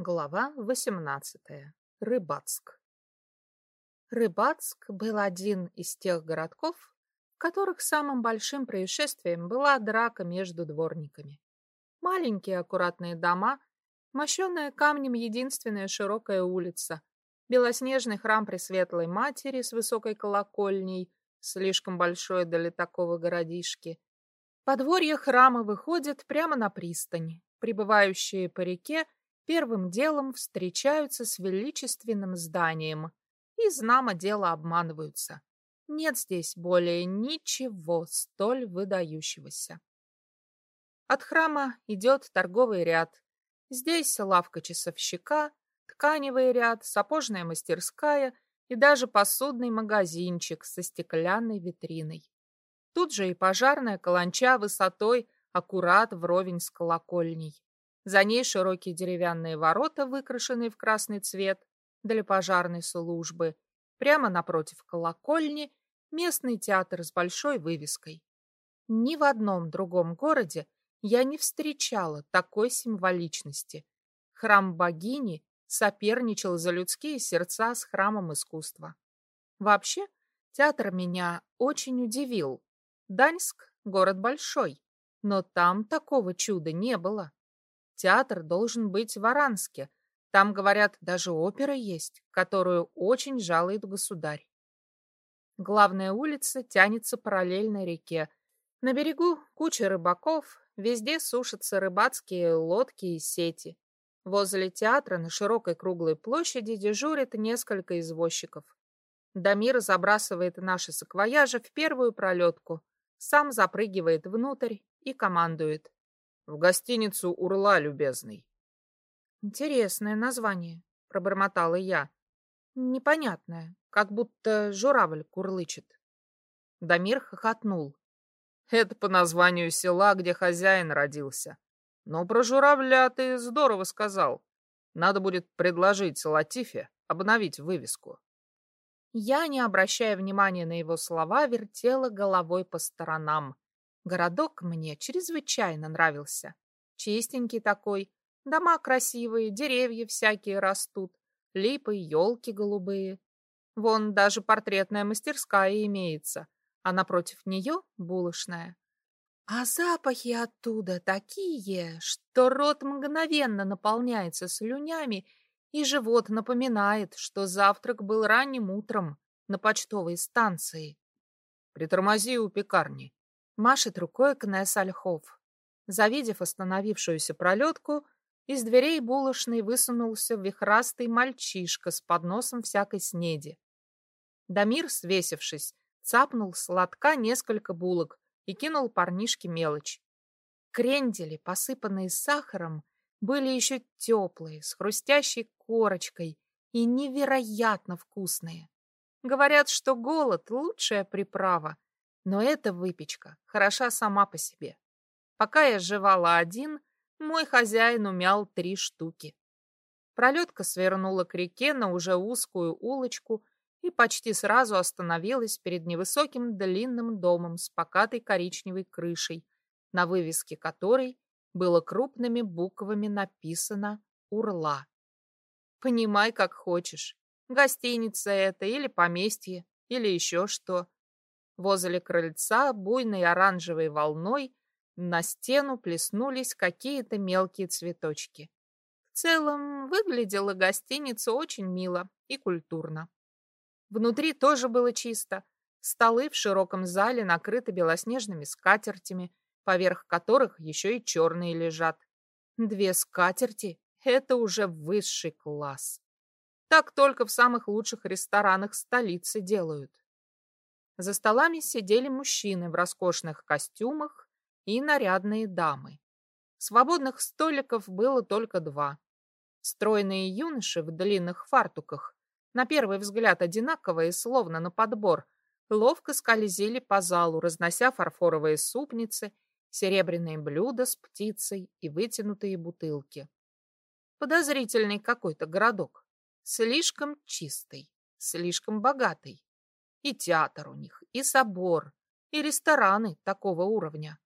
Глава 18. Рыбацк. Рыбацк был один из тех городков, в которых самым большим происшествием была драка между дворниками. Маленькие аккуратные дома, мощенная камнем единственная широкая улица, белоснежный храм Пресветлой Матери с высокой колокольней, слишком большой для такого городишки. Подворье храма выходит прямо на пристань. Прибывающие по реке первым делом встречаются с величественным зданием и, знамо дело, обманываются. Нет здесь более ничего столь выдающегося. От храма идет торговый ряд. Здесь лавка часовщика, тканевый ряд, сапожная мастерская и даже посудный магазинчик со стеклянной витриной. Тут же и пожарная каланча высотой аккурат вровень с колокольней. За ней широкие деревянные ворота, выкрашенные в красный цвет для пожарной службы. Прямо напротив колокольни местный театр с большой вывеской. Ни в одном другом городе я не встречала такой символичности. Храм богини соперничал за людские сердца с храмом искусства. Вообще, театр меня очень удивил. Даньск — город большой, но там такого чуда не было. Театр должен быть в Аранске. Там, говорят, даже опера есть, которую очень жалует государь. Главная улица тянется параллельно реке. На берегу куча рыбаков, везде сушатся рыбацкие лодки и сети. Возле театра на широкой круглой площади дежурит несколько извозчиков. Дамир забрасывает наши саквояжи в первую пролетку, сам запрыгивает внутрь и командует. В гостиницу «Урла», любезный. Интересное название, пробормотала я. Непонятное, как будто журавль курлычет. Дамир хохотнул. Это по названию села, где хозяин родился. Но про журавля ты здорово сказал. Надо будет предложить Латифе обновить вывеску. Я, не обращая внимания на его слова, вертела головой по сторонам. Городок мне чрезвычайно нравился. Чистенький такой, дома красивые, деревья всякие растут, липы, елки голубые. Вон даже портретная мастерская имеется, а напротив нее булочная. А запахи оттуда такие, что рот мгновенно наполняется слюнями, и живот напоминает, что завтрак был ранним утром на почтовой станции. «Притормози у пекарни», Машет рукой Кнесс Ольхов. Завидев остановившуюся пролетку, из дверей булочной высунулся вихрастый мальчишка с подносом всякой снеди. Дамир, свесившись, цапнул с лотка несколько булок и кинул парнишке мелочь. Крендели, посыпанные сахаром, были еще теплые, с хрустящей корочкой и невероятно вкусные. Говорят, что голод — лучшая приправа, но эта выпечка хороша сама по себе. Пока я жевала один, мой хозяин умял три штуки. Пролетка свернула к реке на уже узкую улочку и почти сразу остановилась перед невысоким длинным домом с покатой коричневой крышей, на вывеске которой было крупными буквами написано «Урла». Понимай, как хочешь. Гостиница это или поместье, или еще что. Возле крыльца буйной оранжевой волной на стену плеснулись какие-то мелкие цветочки. В целом, выглядела гостиница очень мило и культурно. Внутри тоже было чисто. Столы в широком зале накрыты белоснежными скатертями, поверх которых еще и черные лежат. Две скатерти — это уже высший класс. Так только в самых лучших ресторанах столицы делают. За столами сидели мужчины в роскошных костюмах и нарядные дамы. Свободных столиков было только два. Стройные юноши в длинных фартуках, на первый взгляд одинаковые, словно на подбор, ловко скользили по залу, разнося фарфоровые супницы, серебряные блюда с птицей и вытянутые бутылки. Подозрительный какой-то городок. Слишком чистый, слишком богатый. И театр у них, и собор, и рестораны такого уровня.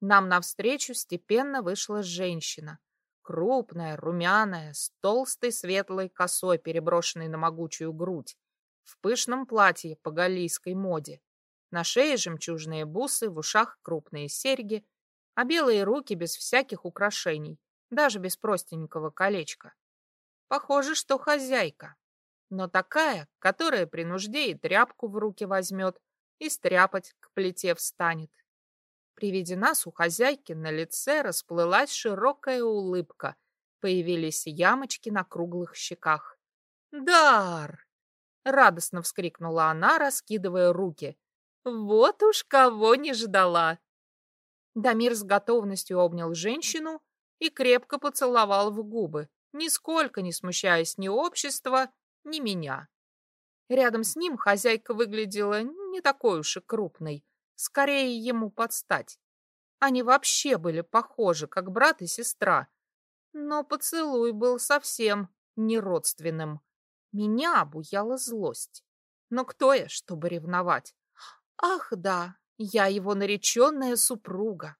Нам навстречу степенно вышла женщина, крупная, румяная, с толстой светлой косой, переброшенной на могучую грудь, в пышном платье по галлийской моде. На шее жемчужные бусы, в ушах крупные серьги, а белые руки без всяких украшений, даже без простенького колечка. Похоже, что хозяйка, но такая, которая при нужде и тряпку в руки возьмет, и стряпать к плите встанет. При виде нас у хозяйки на лице расплылась широкая улыбка, появились ямочки на круглых щеках. «Дар!» — радостно вскрикнула она, раскидывая руки. «Вот уж кого не ждала!» Дамир с готовностью обнял женщину и крепко поцеловал в губы, нисколько не смущаясь ни общества, ни меня. Рядом с ним хозяйка выглядела не такой уж и крупной, скорее ему подстать. Они вообще были похожи, как брат и сестра. Но поцелуй был совсем не родственным. Меня обуяла злость. Но кто я, чтобы ревновать? Ах, да, я его нареченная супруга.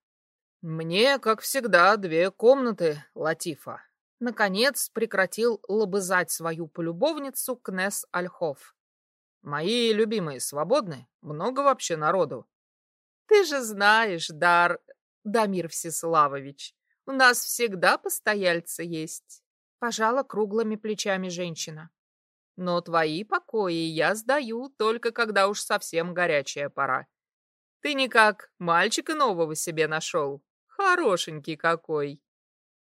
Мне, как всегда, две комнаты, Латифа. Наконец прекратил лобызать свою полюбовницу Кнес Альхов. Мои любимые свободны? Много вообще народу? Ты же знаешь, Дар... Дамир Всеславович, у нас всегда постояльцы есть. Пожала круглыми плечами женщина. Но твои покои я сдаю только когда уж совсем горячая пора. Ты никак мальчика нового себе нашел? Хорошенький какой.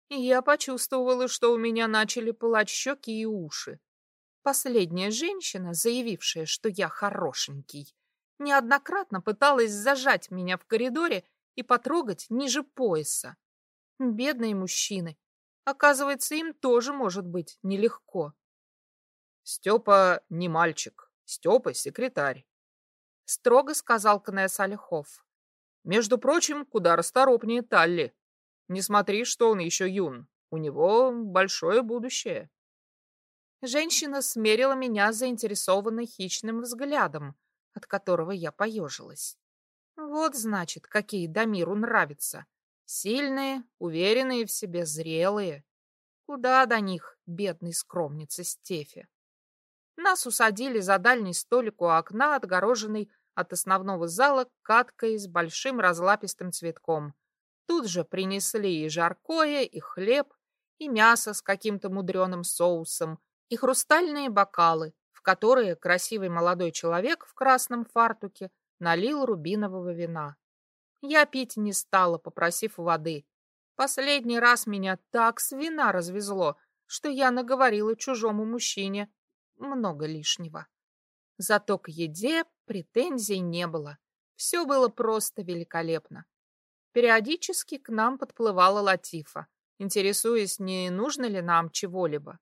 Я почувствовала, что у меня начали пылать щеки и уши. Последняя женщина, заявившая, что я хорошенький, неоднократно пыталась зажать меня в коридоре и потрогать ниже пояса. Бедные мужчины. Оказывается, им тоже может быть нелегко. Степа не мальчик. Степа — секретарь. Строго сказал Кнесс Ольхов. Между прочим, куда расторопнее Талли. Не смотри, что он еще юн. У него большое будущее. Женщина смерила меня заинтересованной хищным взглядом, от которого я поежилась. Вот, значит, какие Дамиру нравятся. Сильные, уверенные в себе, зрелые. Куда до них, бедной скромницы Стефи? Нас усадили за дальний столик у окна, отгороженный от основного зала каткой с большим разлапистым цветком. Тут же принесли и жаркое, и хлеб, и мясо с каким-то мудреным соусом, и хрустальные бокалы, в которые красивый молодой человек в красном фартуке налил рубинового вина. Я пить не стала, попросив воды. Последний раз меня так с вина развезло, что я наговорила чужому мужчине много лишнего. Зато к еде претензий не было. Все было просто великолепно. Периодически к нам подплывала Латифа, интересуясь, не нужно ли нам чего-либо.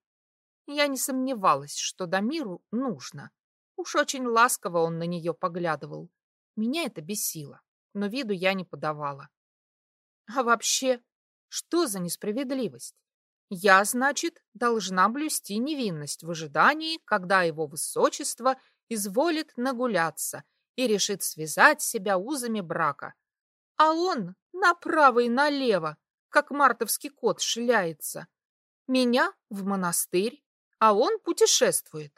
Я не сомневалась, что Дамиру нужно. Уж очень ласково он на нее поглядывал. Меня это бесило, но виду я не подавала. А вообще, что за несправедливость? Я, значит, должна блюсти невинность в ожидании, когда его высочество изволит нагуляться и решит связать себя узами брака. А он направо и налево, как мартовский кот, шляется. Меня в монастырь, а он путешествует.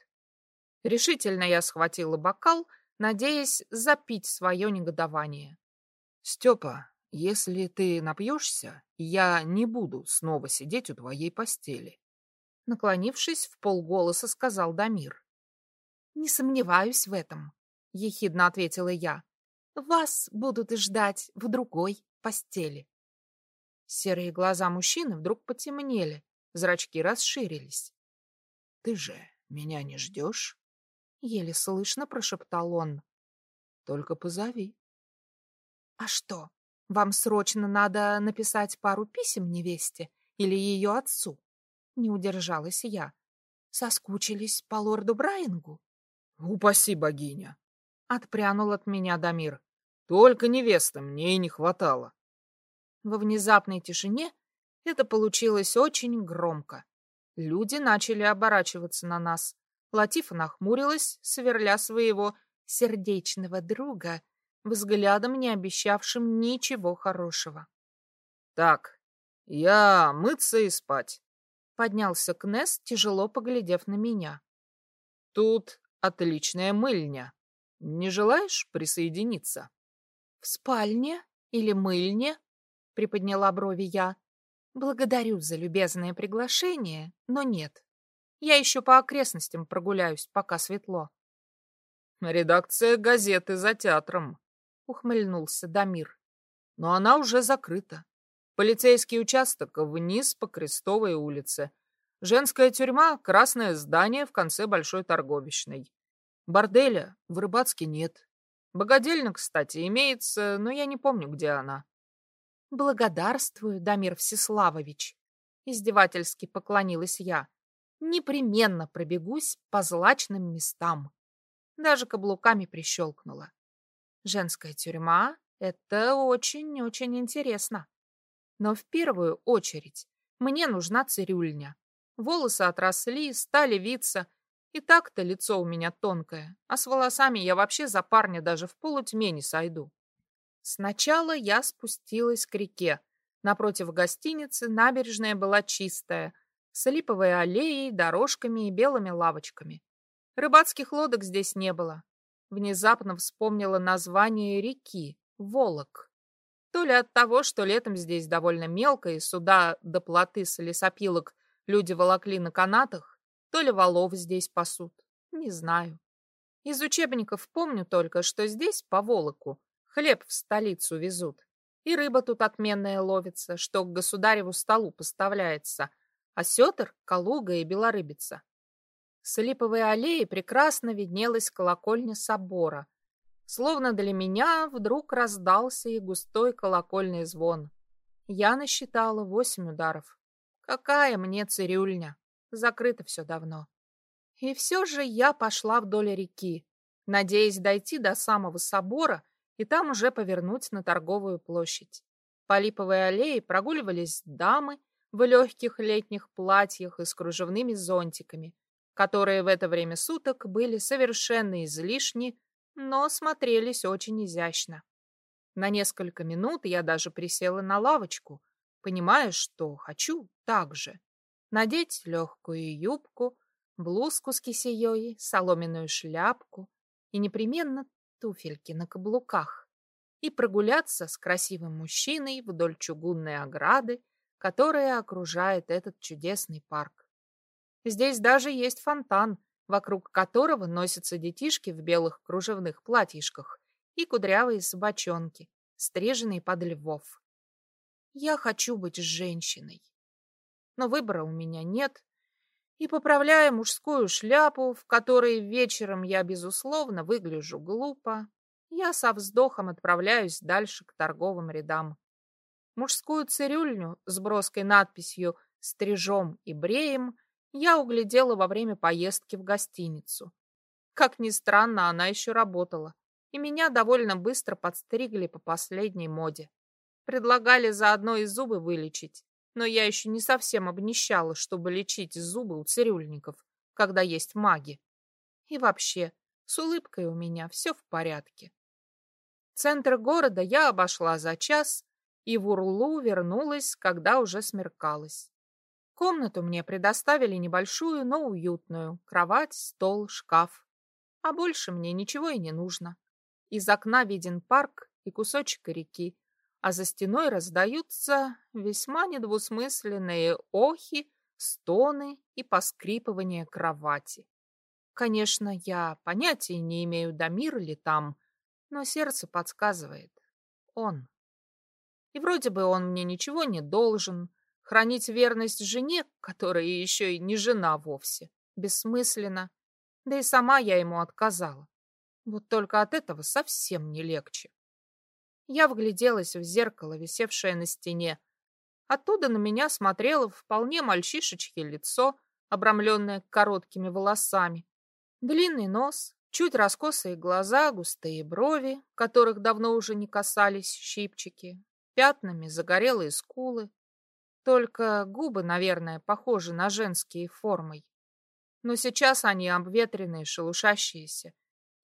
Решительно я схватила бокал, надеясь запить свое негодование. Степа, если ты напьешься, я не буду снова сидеть у твоей постели. Наклонившись, в полголоса сказал Дамир. «Не сомневаюсь в этом», — ехидно ответила я. «Вас будут ждать в другой постели». Серые глаза мужчины вдруг потемнели, зрачки расширились. «Ты же меня не ждешь?» — еле слышно прошептал он. «Только позови». «А что, вам срочно надо написать пару писем невесте или ее отцу?» Не удержалась я. «Соскучились по лорду Брайангу?» «Упаси богиня!» — отпрянул от меня Дамир. «Только невеста мне и не хватало». Во внезапной тишине это получилось очень громко. Люди начали оборачиваться на нас. Латифа нахмурилась, сверля своего сердечного друга, взглядом не обещавшим ничего хорошего. «Так, Я мыться и спать. Поднялся Кнес, тяжело поглядев на меня. Тут отличная мыльня. Не желаешь присоединиться? В спальне или мыльне? Приподняла брови я. Благодарю за любезное приглашение, но нет. Я еще по окрестностям прогуляюсь, пока светло. Редакция газеты за театром, ухмыльнулся Дамир. Но она уже закрыта. Полицейский участок вниз по Крестовой улице. Женская тюрьма — красное здание в конце Большой торговищной. Борделя в Рыбацке нет. Богодельня, кстати, имеется, но я не помню, где она. Благодарствую, Дамир Всеславович. Издевательски поклонилась я. Непременно пробегусь по злачным местам. Даже каблуками прищелкнула. Женская тюрьма — это очень-очень интересно. Но в первую очередь мне нужна цирюльня. Волосы отросли, стали виться. И так-то лицо у меня тонкое, а с волосами я вообще за парня даже в полутьме не сойду. Сначала я спустилась к реке. Напротив гостиницы набережная была чистая, с липовой аллеей, дорожками и белыми лавочками. Рыбацких лодок здесь не было. Внезапно вспомнила название реки — Волок. То ли от того, что летом здесь довольно мелко, и суда до плоты с лесопилок люди волокли на канатах, то ли валов здесь пасут. Не знаю. Из учебников помню только, что здесь по Волоку хлеб в столицу везут. И рыба тут отменная ловится, что к государеву столу поставляется, осетр, калуга и белорыбица. С липовой аллеи прекрасно виднелась колокольня собора. Словно для меня вдруг раздался и густой колокольный звон. Я насчитала восемь ударов. Какая мне цирюльня? Закрыто все давно. И все же я пошла вдоль реки, надеясь дойти до самого собора и там уже повернуть на торговую площадь. По липовой аллее прогуливались дамы в легких летних платьях и с кружевными зонтиками, которые в это время суток были совершенно излишни, но смотрелись очень изящно. На несколько минут я даже присела на лавочку, понимая, что хочу так же. Надеть легкую юбку, блузку с кисеей, соломенную шляпку и непременно туфельки на каблуках и прогуляться с красивым мужчиной вдоль чугунной ограды, которая окружает этот чудесный парк. Здесь даже есть фонтан, вокруг которого носятся детишки в белых кружевных платьишках и кудрявые собачонки, стриженные под львов. Я хочу быть женщиной. Но выбора у меня нет, и, поправляя мужскую шляпу, в которой вечером я, безусловно, выгляжу глупо, я со вздохом отправляюсь дальше к торговым рядам. Мужскую цирюльню с броской надписью «Стрижом и бреем» я углядела во время поездки в гостиницу. Как ни странно, она еще работала, и меня довольно быстро подстригли по последней моде. Предлагали заодно и зубы вылечить, но я еще не совсем обнищала, чтобы лечить зубы у цирюльников, когда есть маги. И вообще, с улыбкой у меня все в порядке. Центр города я обошла за час и в Урлу вернулась, когда уже смеркалось. Комнату мне предоставили небольшую, но уютную. Кровать, стол, шкаф. А больше мне ничего и не нужно. Из окна виден парк и кусочек реки, а за стеной раздаются весьма недвусмысленные охи, стоны и поскрипывание кровати. Конечно, я понятия не имею, Дамир ли там, но сердце подсказывает. Он. И вроде бы он мне ничего не должен. Хранить верность жене, которая еще и не жена вовсе, бессмысленно. Да и сама я ему отказала. Вот только от этого совсем не легче. Я вгляделась в зеркало, висевшее на стене. Оттуда на меня смотрело вполне мальчишечье лицо, обрамленное короткими волосами. Длинный нос, чуть раскосые глаза, густые брови, которых давно уже не касались щипчики, пятнами загорелые скулы. Только губы, наверное, похожи на женские формой. Но сейчас они обветренные, шелушащиеся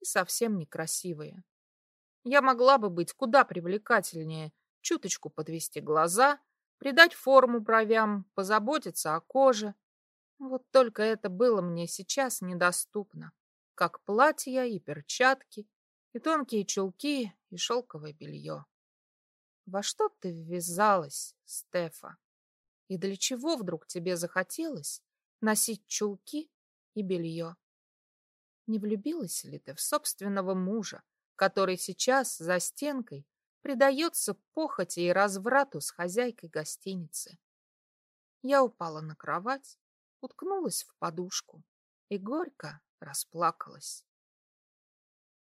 и совсем некрасивые. Я могла бы быть куда привлекательнее, чуточку подвести глаза, придать форму бровям, позаботиться о коже. Вот только это было мне сейчас недоступно, как платья и перчатки, и тонкие чулки, и шелковое белье. Во что ты ввязалась, Стефа? И для чего вдруг тебе захотелось носить чулки и белье? Не влюбилась ли ты в собственного мужа, который сейчас за стенкой предается похоти и разврату с хозяйкой гостиницы? Я упала на кровать, уткнулась в подушку и горько расплакалась.